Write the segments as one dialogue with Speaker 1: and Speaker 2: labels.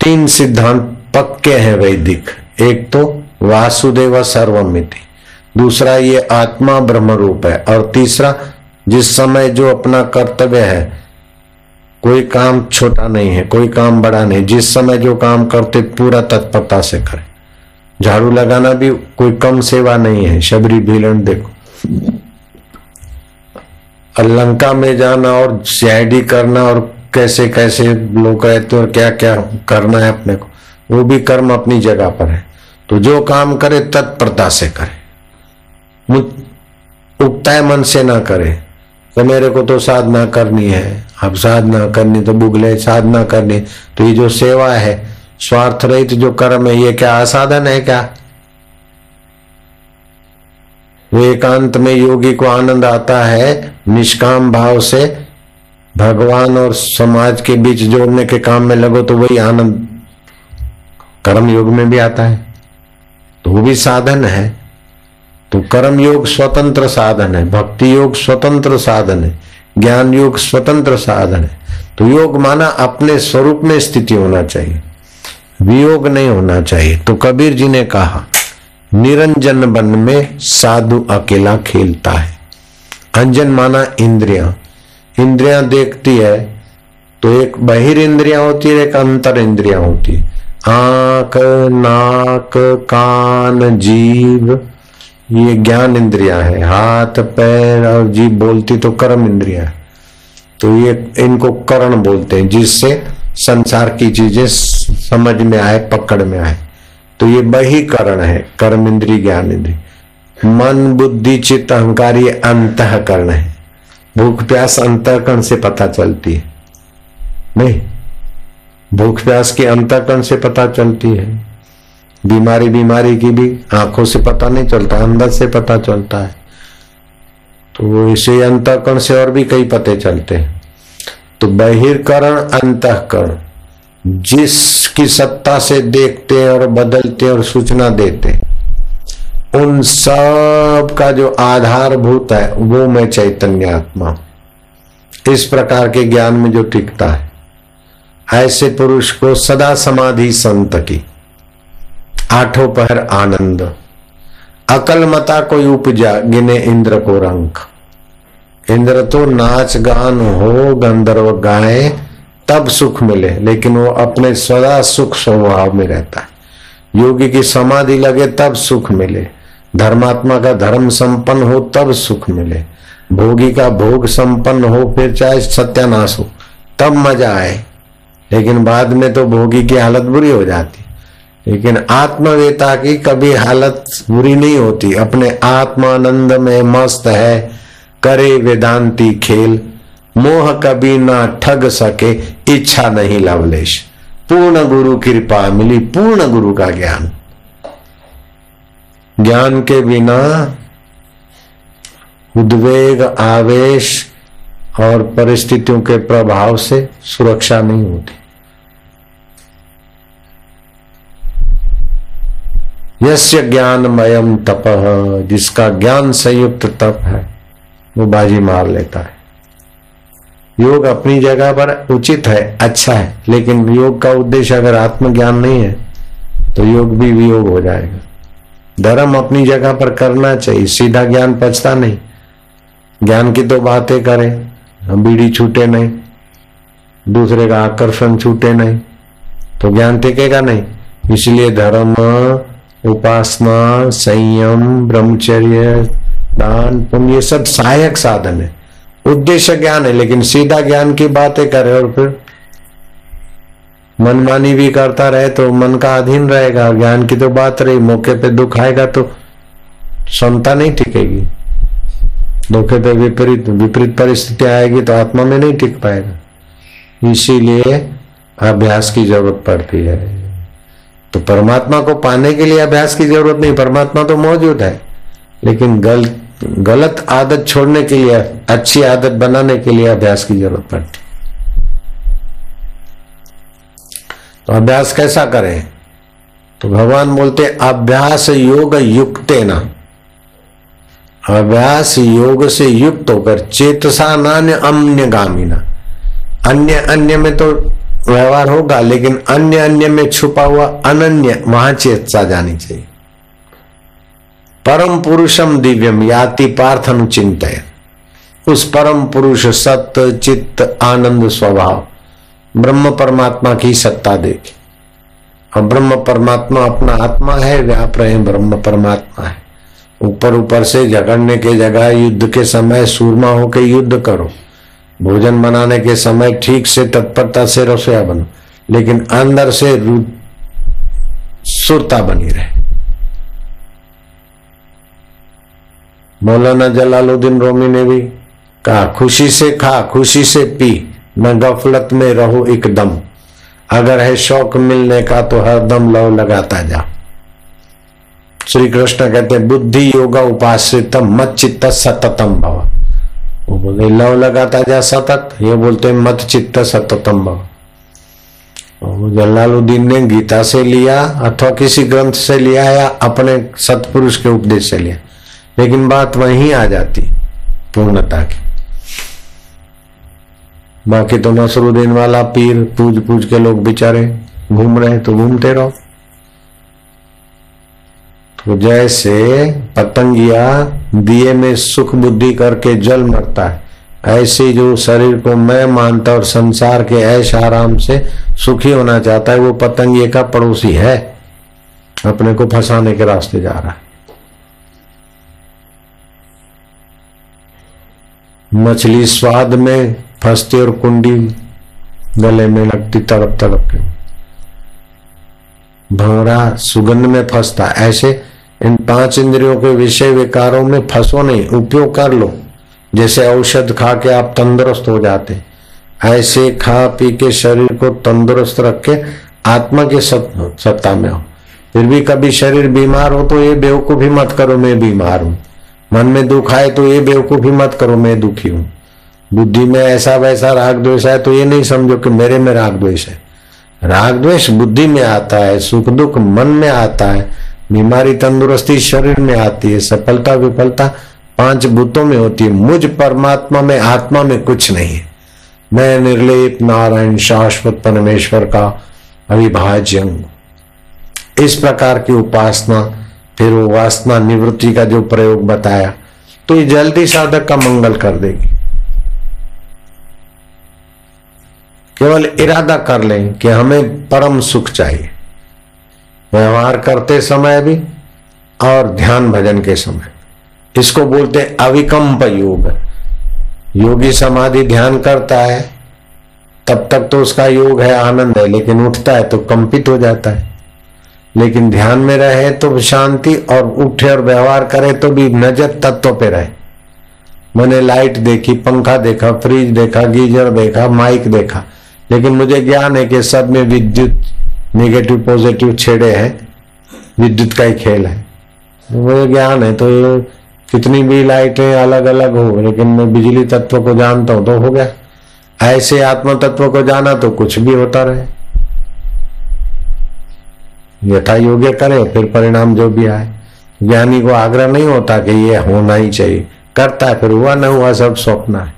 Speaker 1: तीन सिद्धांत पक्के हैं वैदिक। एक तो वासुदेव सर्वमिति, दूसरा ये आत्मा ब्रह्म रूप है, और तीसरा जिस समय जो अपना कर्तव्य है, कोई काम छोटा नहीं है, कोई काम बड़ा नहीं, जिस समय जो काम करते पूरा तत्परता से करें। झाड़ू लगाना भी कोई कम सेवा नहीं है, शबरी भीलन देखो। लंका में जाना और सीआईडी करना और कैसे कैसे लोग रहते और क्या क्या करना है अपने को, वो भी कर्म अपनी जगह पर है। तो जो काम करे तत्परता से करे। उगता मन से ना करे। तो मेरे को तो साधना करनी है। अब साधना करनी तो बुगले, साधना करनी। तो ये जो सेवा है, स्वार्थ रहित जो कर्म है, ये क्या असाधन है क्या? वो एकांत में योगी को आनंद आता है, निष्काम भाव से भगवान और समाज के बीच जोड़ने के काम में लगो तो वही आनंद कर्म योग में भी आता है। तो वो भी साधन है। तो कर्म योग स्वतंत्र साधन है। भक्ति योग स्वतंत्र साधन है। ज्ञान योग स्वतंत्र साधन है। तो योग माना अपने स्वरूप में स्थिति होना चाहिए। वियोग नहीं होना चाहिए। तो कबीर जी ने कहा, निरंजन बन में साधु अकेला खेलता है। अंजन माना इंद्रिया। इंद्रिया देखती है तो एक बहिर इंद्रिया होती है, एक अंतर इंद्रिया होती है। आँख, नाक, कान जीव ये ज्ञान इंद्रिया है। हाथ, पैर, और जीव बोलती तो कर्म इंद्रिया है। तो ये इनको करण बोलते हैं, जिससे संसार की चीज़ें समझ में आए, पकड़ में आए। तो ये बही करण है, कर्म इंद्री ज्ञान इंद्री मन, बुद्धि, चित्त, अहंकार, ये अंतकरण है। भूख, प्यास, अंतकरण से पता चलती है। नहीं, भूख, प्यास की अंतकरण से पता चलती है। बीमारी बीमारी की भी आँखों से पता नहीं चलता, अंदर से पता चलता है। तो इसे अंतकरण से और भी कई पते चलते हैं। तो बहिर्करण, अंतकरण, जिसकी सत्ता से देखते और बदलते और सूचना देते उन सब का जो आधारभूत है, वो मैं चैतन्य आत्मा इस प्रकार के ज्ञान में जो टिकता है, ऐसे पुरुष को सदा समाधि संत की। आठों पहर आनंद। अकल मता कोई उपजा, गिने इंद्र को रंग। इंद्र तो नाच गान हो, गंधर्व गाए, तब सुख मिले, लेकिन वो अपने सदा सुख स्वभाव में रहता है। योगी की समाधि लगे, तब सुख मिले। धर्मात्मा का धर्म संपन्न हो तब सुख मिले। भोगी का भोग संपन्न हो, फिर चाहे सत्यानाश हो, तब मज़ा आए। लेकिन बाद में तो भोगी की हालत बुरी हो जाती। लेकिन आत्मवेता की कभी हालत बुरी नहीं होती। अपने आत्मानंद में मस्त है, करे वेदांती खेल। मोह कभी ना ठग सके, इच्छा नहीं लवलेश। पूर्ण गुरु कृपा मिली, पूर्ण गुरु का ज्ञान। ज्ञान के बिना उद्वेग, आवेश और परिस्थितियों के प्रभाव से सुरक्षा नहीं होती। यस्य ज्ञानमयम तप, जिसका ज्ञान संयुक्त तप है, वो बाजी मार लेता है। योग अपनी जगह पर उचित है अच्छा है, लेकिन योग का उद्देश्य अगर आत्मज्ञान नहीं है तो योग भी वियोग हो जाएगा। धर्म अपनी जगह पर करना चाहिए, सीधा ज्ञान पचता नहीं। ज्ञान की तो बातें करें, बीड़ी छूटे नहीं, दूसरे का आकर्षण छूटे नहीं तो ज्ञान टिकेगा नहीं। इसलिए धर्म, उपासना, संयम, ब्रह्मचर्य, दान, पुण्य, ये सब सहायक साधन है। उद्देश्य ज्ञान है, लेकिन सीधा ज्ञान की बातें करे और फिर मनमानी भी करता रहे तो मन का अधीन रहेगा ज्ञान की तो बात रही मौके पे दुख आएगा तो क्षमता नहीं टिकेगी। धोखे पे विपरीत विपरीत परिस्थिति आएगी तो आत्मा में नहीं टिक पाएगा। इसीलिए अभ्यास की ज़रूरत पड़ती है। तो परमात्मा को पाने के लिए अभ्यास की ज़रूरत नहीं परमात्मा तो मौजूद है। लेकिन गल, गलत आदत छोड़ने के लिए अच्छी आदत बनाने के लिए अभ्यास की ज़रूरत पड़ती तो अभ्यास कैसा करें? तो भगवान बोलते, अभ्यास योग युक्त ना अभ्यास योग से युक्त होकर चेतसा नान्य अन्य गामिना। अन्य अन्य में तो व्यवहार होगा, लेकिन अन्य अन्य में छुपा हुआ अनन्य वहाँ चेतसा जानी चाहिए। परम पुरुषम दिव्यम याति पार्थ अनुचिंत उस परम पुरुष सत्य, चित्त, आनंद, स्वभाव। ब्रह्म परमात्मा की सत्ता देखे। और ब्रह्म परमात्मा अपना आत्मा है, व्याप रहे, ब्रह्म परमात्मा है। ऊपर ऊपर से झगड़ने के जगह युद्ध के समय सूरमा होकर युद्ध करो। भोजन बनाने के समय ठीक से तत्परता से रसोया बनो। लेकिन अंदर से सुरता बनी रहे। मौलाना जलालुद्दीन रोमी ने भी कहा, खुशी से खा, खुशी से पी। न गफलत में रहो एकदम। अगर है शौक मिलने का तो हर दम लव लगाता जा। श्री कृष्ण कहते बुद्धि योगा उपाश्रितम मत चित्त सततम भव। वो बोले, लव लगाता जा सतत? ये बोलते मत चित्त सततम भव। जलालुद्दीन ने गीता से लिया, अथवा किसी ग्रंथ से लिया या अपने सतपुरुष के उपदेश से लिया। लेकिन बात वहीं आ जाती पूर्णता की। बाकी तो नसरुद्दीन वाला पीर पूज पूज के लोग बेचारे घूम रहे तो घूमते रहो। तो जैसे पतंगिया दिए में सुख बुद्धि करके जल मरता है, ऐसे जो शरीर को मैं मानता और संसार के ऐश आराम से सुखी होना चाहता है, वो पतंगिए का पड़ोसी है। अपने को फंसाने के रास्ते जा रहा है। मछली स्वाद में फंसती और कुंडी गले में लगती तड़प तड़प के। भंवरा सुगंध में फंसता। ऐसे इन पाँच इंद्रियों के विषय विकारों में फंसो नहीं, उपयोग कर लो। जैसे औषध खा के आप तंदुरुस्त हो जाते। ऐसे खा पी के शरीर को तंदुरुस्त रख के आत्मा के सत्ता में हो। फिर भी कभी शरीर बीमार हो तो ये बेवकूफ़ी मत करो, मैं बीमार हूँ। मन में दुख आए तो ये बेवकूफ़ी मत करो, मैं दुखी हूँ। बुद्धि में ऐसा वैसा राग द्वेष है तो ये नहीं समझो कि मेरे में राग द्वेष है। राग द्वेष बुद्धि में आता है, सुख दुख मन में आता है, बीमारी तंदुरुस्ती शरीर में आती है, सफलता विफलता पाँच भूतों में होती है, मुझ परमात्मा में, आत्मा में कुछ नहीं है। मैं निर्लेप, नारायण, शाश्वत, परमेश्वर का अविभाज्य इस प्रकार की उपासना, फिर वो वासना निवृत्ति का जो प्रयोग बताया तो ये जल्दी साधक का मंगल कर देगी। केवल इरादा कर लें कि हमें परम सुख चाहिए। व्यवहार करते समय भी और ध्यान भजन के समय। इसको बोलते अविकम्प योग। योगी समाधि ध्यान करता है, तब तक तो उसका योग है, आनंद है, लेकिन उठता है तो कंपित हो जाता है। लेकिन ध्यान में रहे तो शांति और उठे और व्यवहार करे तो भी नज़र तत्व पे रहे। मैंने लाइट देखी, पंखा देखा, फ्रिज देखा, गीजर देखा, माइक देखा लेकिन मुझे ज्ञान है कि सब में विद्युत नेगेटिव पॉजिटिव छेड़े हैं। विद्युत का ही खेल है। मुझे ज्ञान है तो कितनी भी लाइटें अलग अलग हो, लेकिन मैं बिजली तत्व को जानता हूँ तो हो गया। ऐसे आत्म तत्व को जाना तो कुछ भी होता रहे। यथा योग्य करे, फिर परिणाम जो भी आए। ज्ञानी को आग्रह नहीं होता कि ये होना ही चाहिए। करता है, फिर हुआ न हुआ सब स्वप्न है।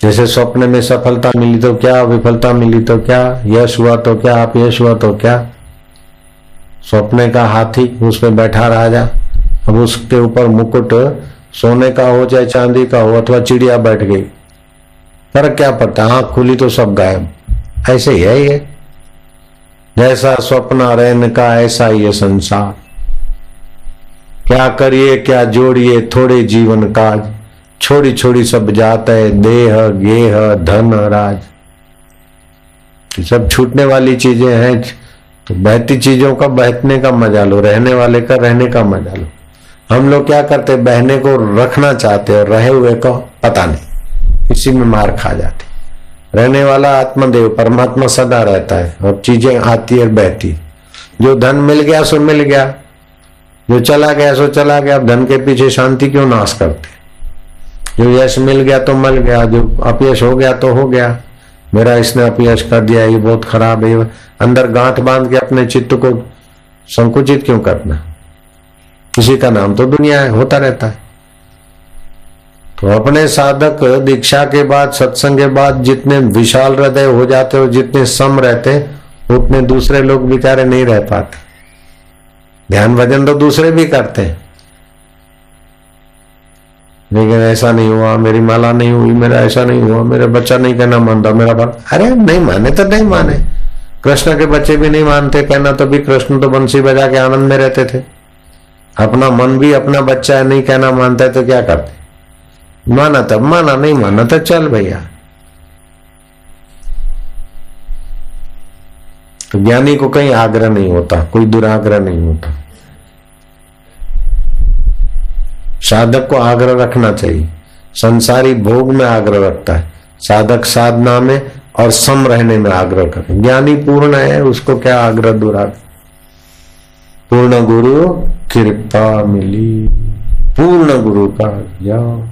Speaker 1: जैसे स्वप्न में सफलता मिली तो क्या, विफलता मिली तो क्या, यश हुआ तो क्या आप यश हुआ तो क्या? स्वप्न का हाथी उसमें बैठा राजा अब उसके ऊपर मुकुट सोने का हो चाहे चांदी का हो अथवा चिड़िया बैठ गई। पर क्या पड़ता आँख खुली तो सब गायब। ऐसे ही है ये। जैसा स्वप्न रहन का, ऐसा ही संसार। क्या करिए, क्या जोड़िए, थोड़े जीवन काज छोड़ी छोड़ी सब जात है, देह, गेह, धन, राज। सब छूटने वाली चीज़ें हैं तो बहती चीज़ों का बहतने का मज़ा लो, रहने वाले का रहने का मज़ा लो। हम लोग क्या करते, बहने को रखना चाहते और रहे हुए को पता नहीं, इसी में मार खा जाते। रहने वाला आत्मदेव, परमात्मा सदा रहता है, और चीज़ें आती है बहती जो धन मिल गया, सो मिल गया। जो चला गया, सो चला गया। अब धन के पीछे शांति क्यों नाश करते? जो यश मिल गया तो मिल गया, जो अपयश हो गया तो हो गया। मेरा इसने अपयश कर दिया, ये बहुत खराब है। अंदर गांठ बाँध के अपने चित्त को संकुचित क्यों करना? किसी का नाम तो दुनिया है, होता रहता है। तो अपने साधक दीक्षा के बाद, सत्संग के बाद जितने विशाल हृदय हो जाते हो जितने सम रहते, उतने दूसरे लोग बेचारे नहीं रह पाते। ध्यान भजन तो दूसरे भी करते हैं। लेकिन ऐसा नहीं हुआ, मेरी माला नहीं हुई, मेरा ऐसा नहीं हुआ, मेरा बच्चा नहीं कहना मानता, मेरा बाप अरे नहीं माने तो नहीं माने। कृष्ण के बच्चे भी नहीं मानते, कहना तो भी कृष्ण तो बंसी बजा के आनंद में रहते थे। अपना मन भी अपना बच्चा है, नहीं कहना मानता है तो क्या करते? माना तब, माना नहीं माना तो चल भैया। तो ज्ञानी को कहीं आग्रह नहीं होता, कोई दुराग्रह नहीं होता। साधक को आग्रह रखना चाहिए। संसारी भोग में आग्रह रखता है। साधक साधना में और सम रहने में आग्रह कर ज्ञानी पूर्ण है, उसको क्या आग्रह दुरा? पूर्ण गुरु, कृपा मिली। पूर्ण गुरु का जाओ